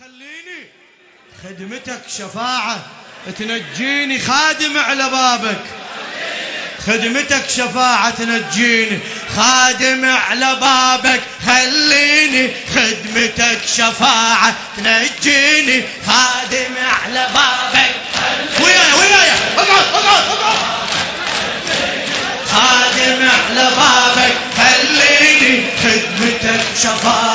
خليني. خدمتك شفاعة. تنجيني خادم على بابك. خدمتك شفاعة تنجيني خادم على بابك. خليني خدمتك شفاعة تنجيني خادم على بابك. وياي وياي. اقعد اقعد اقعد خادم على بابك. خليني خدمتك شفاعة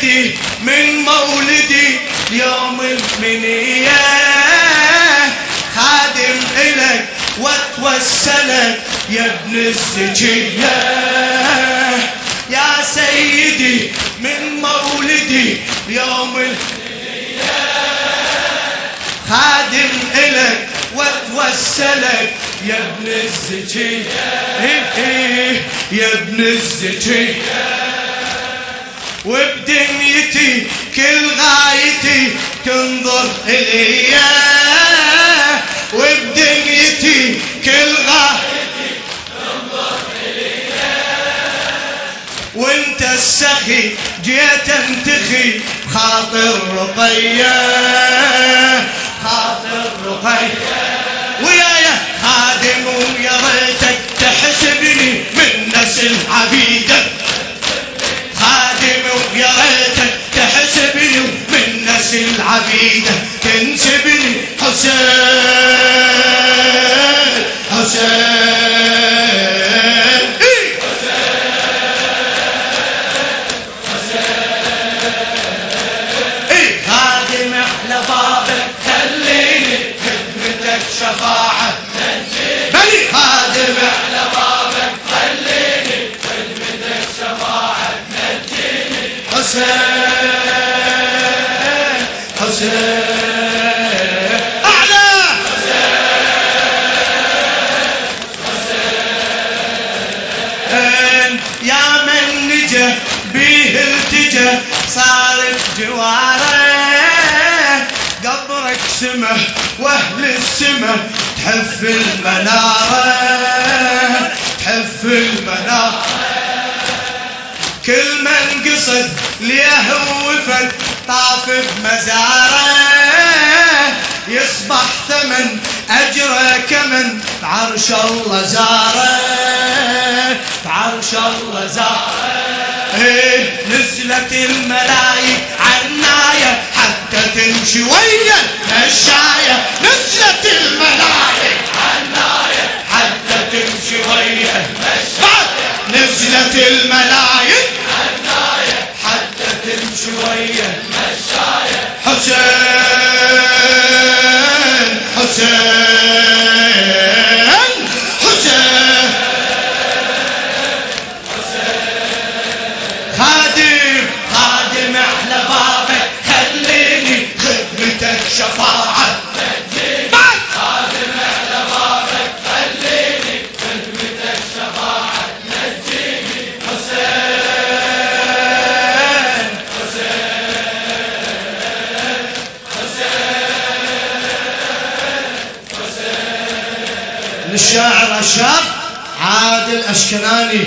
سيدي من مولدي يوم المنية. خادم إلك واتوسلك يا ابن الزكية يا سيدي من مولدي يوم المنية. خادم إلك واتوسلك يا ابن الزكية يا ابن الزكية وبدنيتي كل غايتي تنظر إلي. وبدنيتي كل غايتي تنظر إلي. وانت السخي جيت انتخي خاطر رقية. خاطر رقية. ويايا خادم ويا ريتك تحسبني من نسل عبيدك خادم أحلى بابك خليني خدمتك شفاعة قبرك سمه وأهل السمه تحف المنارة تحف المنارة. كل من قصد ليه وفد طاف بمزارة يصبح ثمن أجره كمن عرش الله زاره. عرش الله زاره. إيه نزلت الملايك عناية تمشي ويا المشاية نزلت الملايك عناية حتى تمشي ويا المشاية نزلت الملايك شفاعة خادم أحلى بابك خليني شفاعة نجيني حسين للشاعر الشاب عادل أشكناني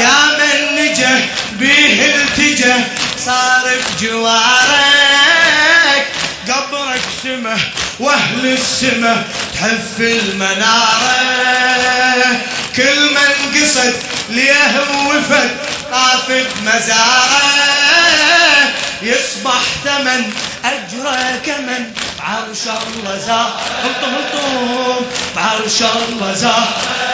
يا من نجه بيه التجه صار بجوارك سمه وأهل السمه تحف المنارة. كل من القصد ليه وفد طافت مزارة. يصبح ثمن أجره كمن بعرش الله زار. انطم انطم بعرش الله زار.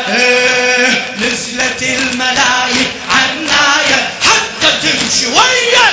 إيه نزلت الملايك عناية حتى تمشي ويا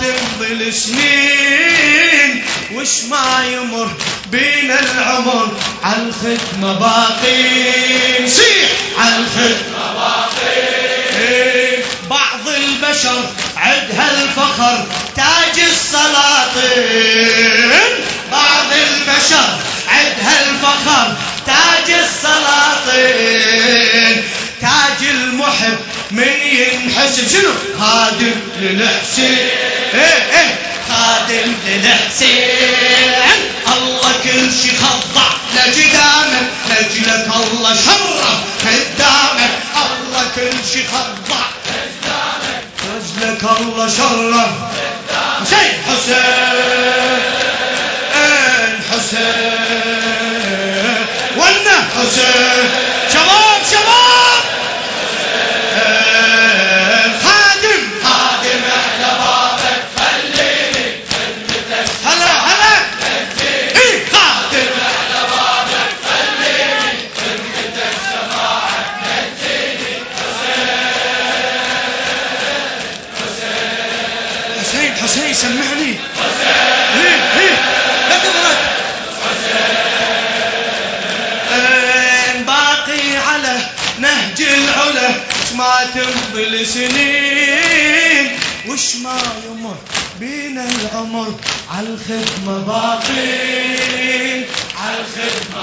تمضي السنين وش ما يمر بينا العمر؟ عالخدمة باقي سيح عالخدمة باقي بعض البشر عدها الفخر تاج السلاطين. بعض البشر عدها الفخر تاج السلاطين. تاج المحب من ينحسب شنو؟ خادم للحسين إيه إيه. خادم للحسين الله كل شي خضع. لجدامك لجلك الله شرف قدامك الله كل شي خضع. رجلك الله شرف حسين حسين. حسين. ونا حسين. عالخدمة باقين عالخدمة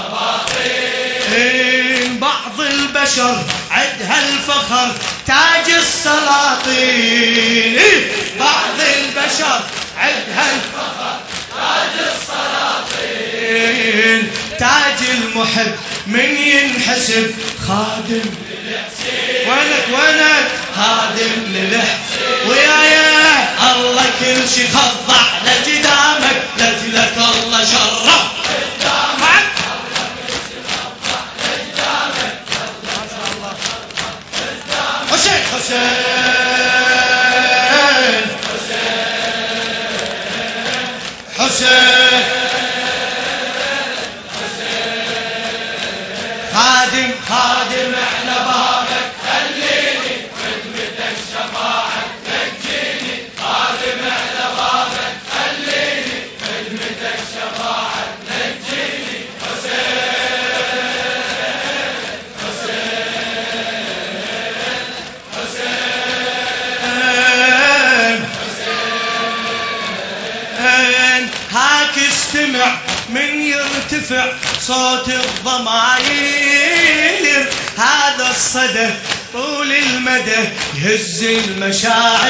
باقين بعض البشر عدها الفخر تاج السلاطين. إيه، بعض البشر عدها الفخر تاج السلاطين. تاج المحب من ينحسب؟ خادم وينك وينك؟ خادم للحسين. ويا يا الله كل شي خضع لجدامك صوت الضماير. هذا الصدى طول المدى يهز المشاعر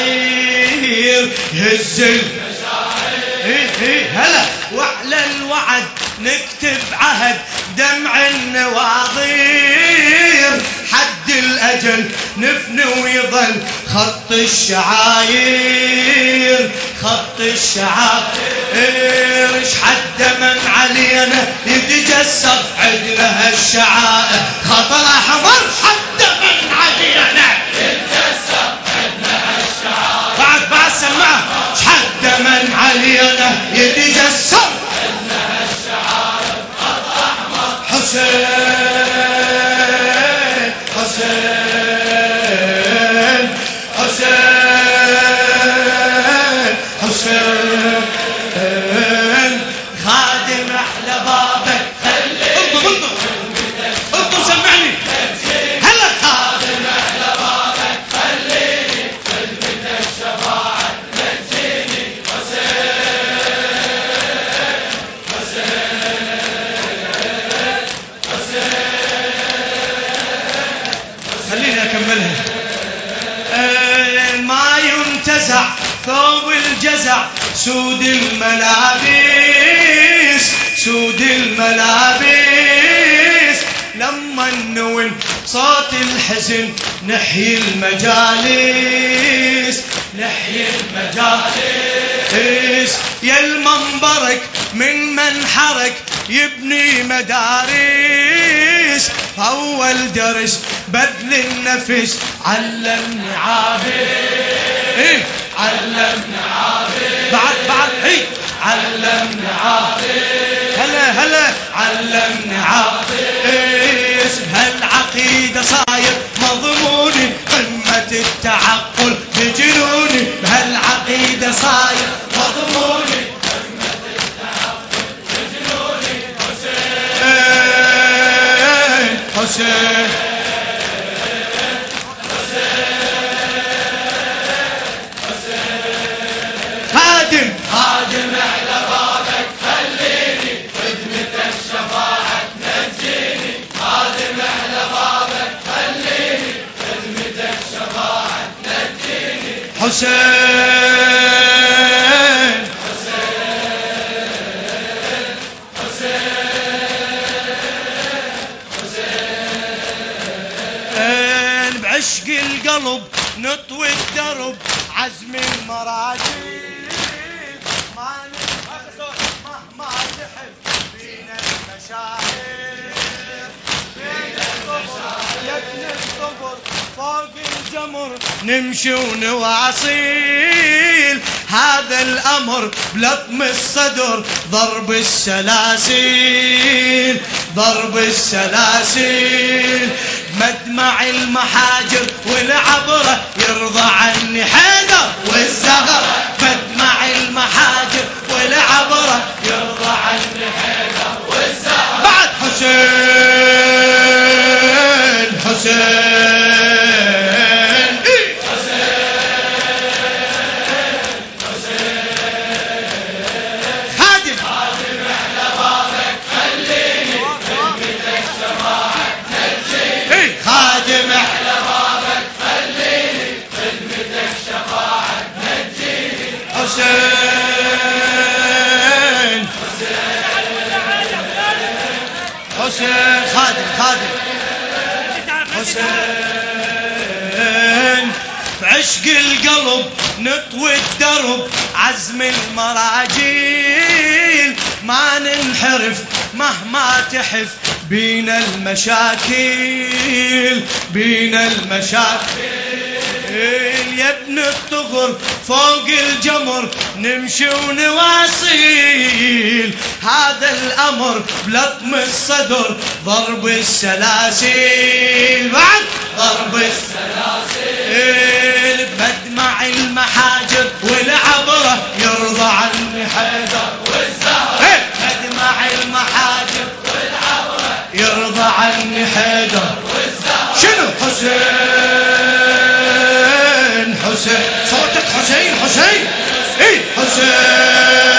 يهز المشاعر. هلا وعلى الوعد نكتب عهد دمع النواظير. حد الأجل نفني ويظل خط الشعاير خط الشعاير. إيش حد من علينا يتجسد عندنا هالشعائر؟ خطر احمر حد من علينا يتجسد عندنا هالشعائر. الجزع. سود الملابس سود الملابس. لما نون صوت الحزن نحيي المجالس. نحيي المجالس. يا المنبرك من منحرك يبني مدارس. أول درس بدل النفس علمني عابد علمني عابد بعد بعد هي. علمني عابد هلا هلا. علمني عابد هالعقيدة صاير مضموني قمة التعقل بجنوني. بهالعقيدة صاير مضموني حسين خادم حسين الجمر نمشي ونواصيل. هذا الأمر بلطم الصدر ضرب السلاسل ضرب السلاسل. مدمع المحاجر والعبرة يرضى عني حيدر والزهر. مدمع المحاجر والعبرة يرضى عني حيدر والزهر. بعد حسين حسين. حسين خادم خادم. حسين بعشق القلب نطوي الدرب عزم المراجيل. ما ننحرف مهما تحف بينا المشاكل بينا المشاكل. يا ابن الطغر فوق الجمر نمشي ونواصيل. هذا الأمر بلطم الصدر ضرب السلاسل. بعد ضرب السلاسل. بدمع المحاجر والعبرة يرضى عني حيدر. والزهر بدمع المحاجر والعبرة يرضى عني حيدر. والزهر شنو حسين؟ حسين. صوتك حسين حسين. اي حسين.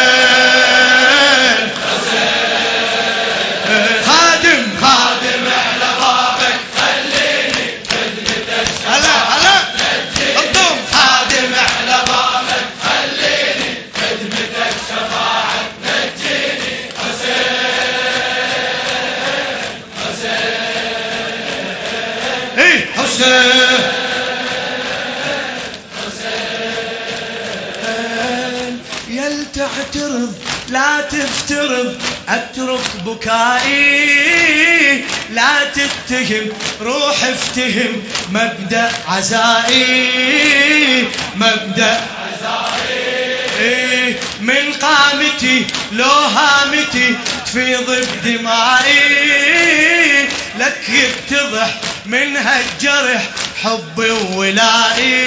تعترض لا تفترض أترك بكائي. لا تتهم روح افتهم مبدأ عزائي. مبدأ عزائي. من قامتي لو هامتي تفيض بدمائي. لك يتضح من هالجرح حبي وولائي.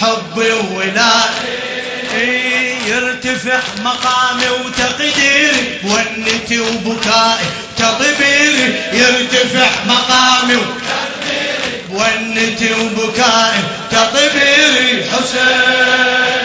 حبي وولائي. يرتفع مقامي وتقديري ونتي وبكائي تطبيري يرتفع مقامي ونتي وبكائي تطبيري حسين.